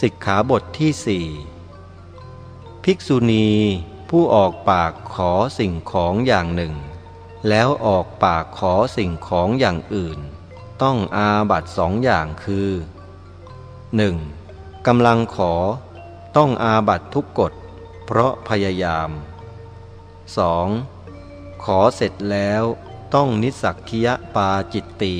สิกขาบทที่สี่ภิกษุณีผู้ออกปากขอสิ่งของอย่างหนึ่ง แล้วออกปากขอสิ่งของอย่างอื่น ต้องอาบัตสองอย่างคือ 1. กำลังขอต้องอาบัตทุกกฎ เพราะพยายาม 2. ขอเสร็จแล้วต้องนิสักคียปาจิตตี